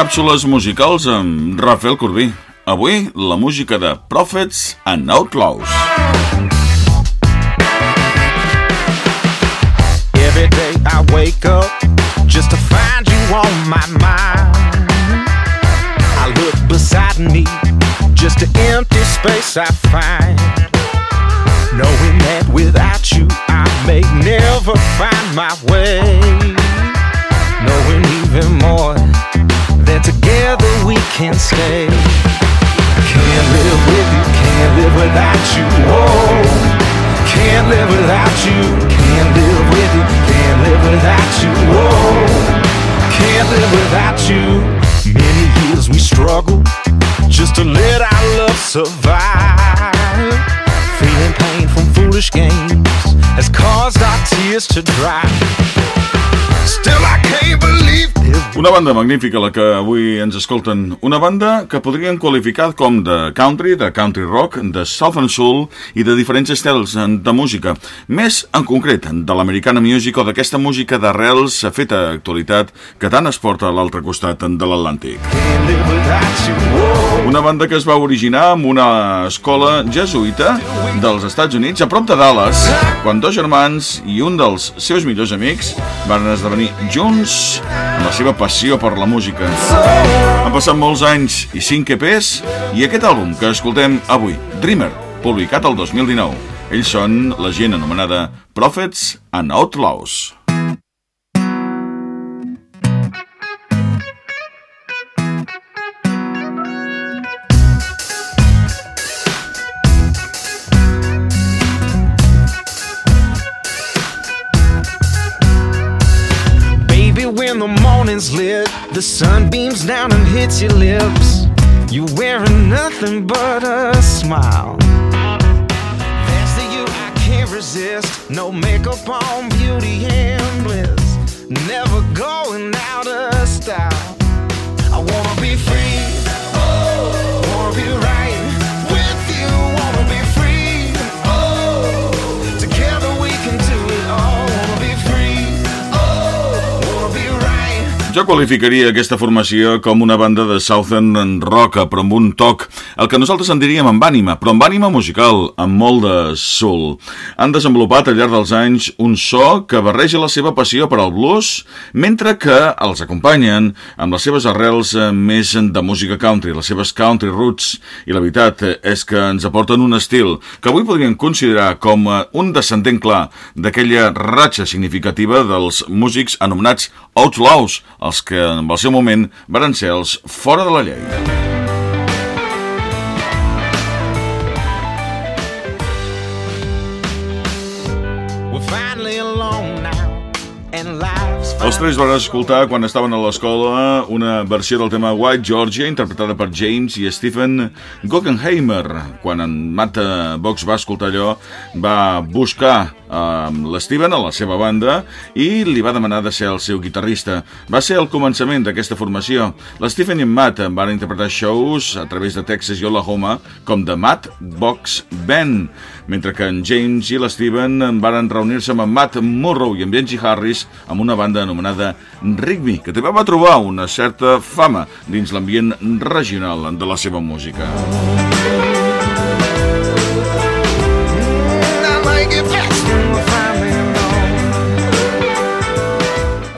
càpsules musicals amb Rafael Corbí. Avui, la música de Prophets and Outlaws. Every day I wake up just to find you on my mind. I look beside me, just an empty space I find. Knowing that without you I may never find my way. Knowing even more together we can stay. Can't live with you, can't live without you. Whoa. Can't live without you, can't live with you, can't live without you. Whoa. Can't live without you. Many years we struggled just to let our love survive. Feeling pain from foolish games has caused our tears to dry. Still, I can't believe. Una banda magnífica la que avui ens escolten. Una banda que podrien qualificar com de country, de country rock, de southern soul i de diferents estils de música. Més en concret, de l'americana music o d'aquesta música d'arrels feta actualitat que tant es porta a l'altre costat de l'Atlàntic. Una banda que es va originar amb una escola jesuïta dels Estats Units a prop de Dallas, quan dos germans i un dels seus millors amics van esdevenir junts la seva passió per la música. Han passat molts anys i 5 EPs i aquest àlbum que escoltem avui, Dreamer, publicat el 2019. Ells són la gent anomenada Prophets and Outlaws. When the morning's lit, the sun beams down and hits your lips. You're wearing nothing but a smile. That's the you I can't resist. No makeup on, beauty Jo qualificaria aquesta formació com una banda de Southern Rock, però amb un toc, el que nosaltres en diríem amb ànima, però amb ànima musical, amb molt de soul. Han desenvolupat al llarg dels anys un so que barreja la seva passió per al blues, mentre que els acompanyen amb les seves arrels eh, més de música country, les seves country roots, i la veritat eh, és que ens aporten un estil que avui podríem considerar com eh, un descendent clar d'aquella ratxa significativa dels músics anomenats Outlaws, els que en el seu moment varen ser els fora de la llei. Els tres van escoltar quan estaven a l'escola una versió del tema White Georgia interpretada per James i Stephen Guggenheimer. Quan en Matt eh, Box va escoltar allò, va buscar eh, l'Steven a la seva banda i li va demanar de ser el seu guitarrista. Va ser el començament d'aquesta formació. L'Stephen i en Matt van interpretar shows a través de Texas i Oklahoma com The Matt Box Band, mentre que en James i l'Steven van reunir-se amb en Matt Morrow i en Benji Harris amb una banda anomenada Rigby, que també va trobar una certa fama dins l'ambient regional de la seva música.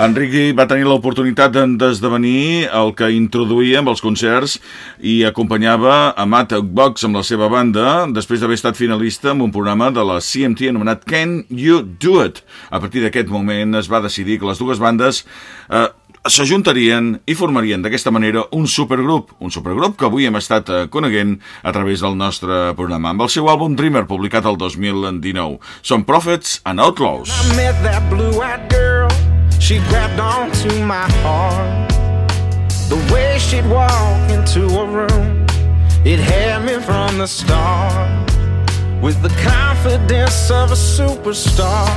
En Ricky va tenir l'oportunitat de- d'esdevenir el que introduïa amb els concerts i acompanyava a Matt Box amb la seva banda després d'haver estat finalista en un programa de la CMT anomenat Can You Do It? A partir d'aquest moment es va decidir que les dues bandes eh, s'ajuntarien i formarien d'aquesta manera un supergrup, un supergrup que avui hem estat eh, coneguent a través del nostre programa, amb el seu àlbum Dreamer, publicat el 2019. Són Prophets and Outlaws. I met that blue-eyed girl. She grabbed onto my heart. The way she'd walk into a room, it had me from the start. With the confidence of a superstar,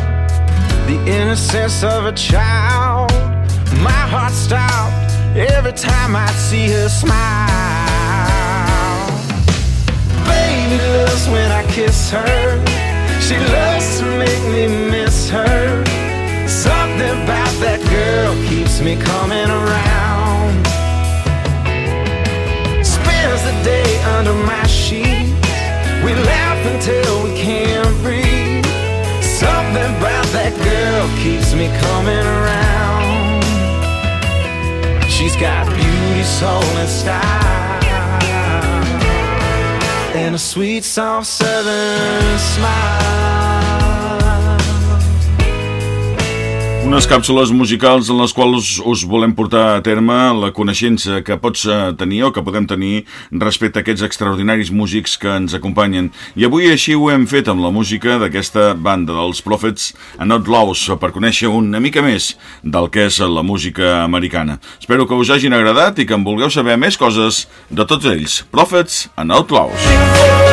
the innocence of a child. My heart stopped every time I'd see her smile. Baby loves when I kiss her. She loves to make me miss her. Something about that girl keeps me coming around. Spends the day under my sheet. We laugh until we can't breathe. Something about that girl keeps me coming around. She's got beauty, soul, and style. And a sweet, soft southern smile. Unes càpsules musicals en les quals us volem portar a terme la coneixença que pots eh, tenir o que podem tenir respecte a aquests extraordinaris músics que ens acompanyen. I avui així ho hem fet amb la música d'aquesta banda dels Prophets and Outlaws per conèixer una mica més del que és la música americana. Espero que us hagin agradat i que en vulgueu saber més coses de tots ells. Prophets and Outlaws. I'd